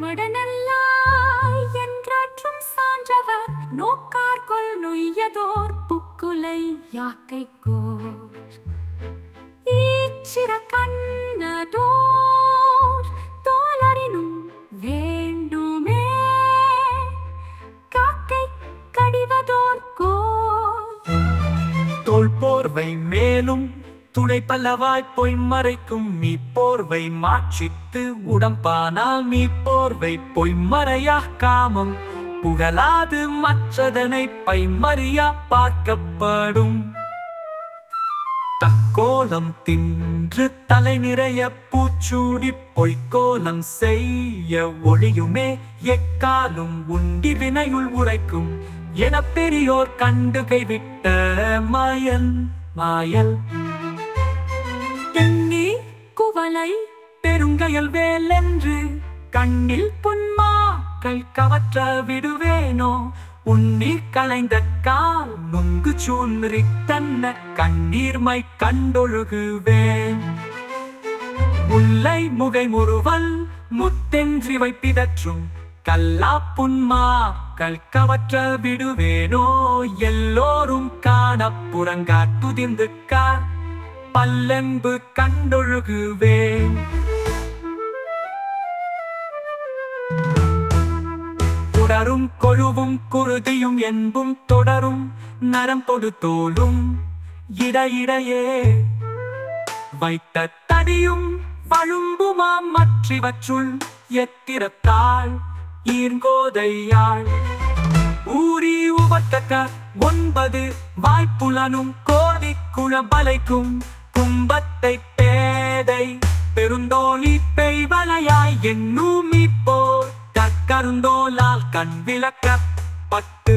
மடனல்லாய் என்றாற்றும் சான்றவர் நோக்கார்கொள் நொய்யதோர் புக்குலை யாக்கைக்கோ ஈச்சிர கண்ணதோர் தோலரினும் வேண்டுமே. காக்கை கடிவதோர் கோல் தோல் போர்வை மேலும் துணை பல்லவாய் பொய் மறைக்கும் மீ போர்வை மாற்றித்து உடம்பானால் மீ போர்வை பொய் மறையா காமம்? புகழாது மற்றதனை பைமறியா பார்க்கப்படும். தக்கோலம் தின்று தலை நிறைய பூச்சூடி பொய்க்கோலம் செய்ய ஒளியுமே எக்காலும் உண்டி வினையுள் உரைக்கும். என பெரியோர் கண்டு கைவிட்ட மாயல் மாயல் எண்ணி குவலை பெருங்கயல் வேலென்று கண்ணில் புன்மா கல் கவற்ற விடுவேனோ? உன்னி கலைந்த கால் நுங்கு சூன்றி தன்ன கண்ணீர்மை கண்டொழுகுவேன். முல்லை முகை முறுவல் முத்தென்றி வைப்பிதற்றும் கல்லா புன்மா கல் கவற்ற விடுவேனோ? எல்லோரும் காண புறங்காட்டுதிர்ந்து கார் பல்லன்பு கண்டொழுகுவேன். தொடரும் கொழுவும் குருதியும் என்பும் தொடரும் நரம் தோலும் இடையிடையே வைத்த தடியும் வழும்புமாம் மற்றவற்றுள் எத்திரத்தாள் ஈர்கோதையாள் ஊரி உபத்தக்க ஒன்பது வாய்ப்புலனும் கோதி குழபலைக்கும் கும்பத்தை பேதை பெருந்தோழி பெய்வலையாய் என்னும் போர் தற்கருந்தோலால் கண் விளக்க விளக்கப்பட்டு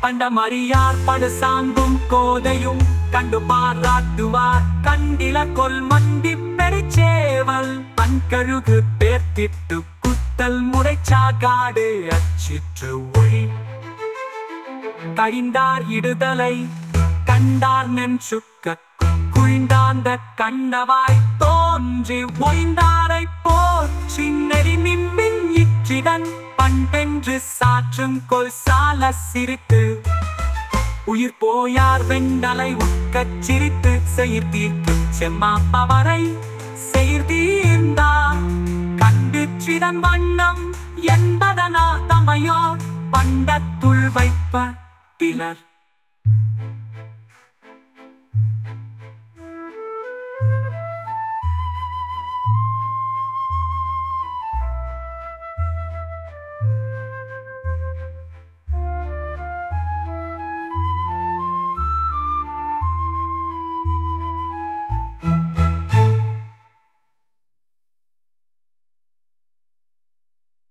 பண்டமறியார் படு சாங்கும் கோதையும் கண்டு பாராட்டுவார். கண்டில கொல் மண்டி பெருச்சேவல் பண்கழுகு பேர்த்திட்டு குத்தல் முறைச்சாகாடு அச்சிற்று ஒளி கழிந்தார் இடுதலை கண்டார் நென் சுக்க குழிந்தாந்த கண்ணவாய் தோன்றி ஒய்ந்தாரை போர் சின்னறி நிம்மின் இச்சிடன் பண்பென்று சாற்றும் கொல் சால சிரித்து. உயிர் போயார் வெண்டலை உட்கச் சிரித்து செயிர் தீர்த்து செம்மாப்பவரை செயிர் தீர்ந்தார். கண்டு சிதன் வண்ணம் என்பதனா தமையோர் பண்டத்துள் வைப்ப பிலர்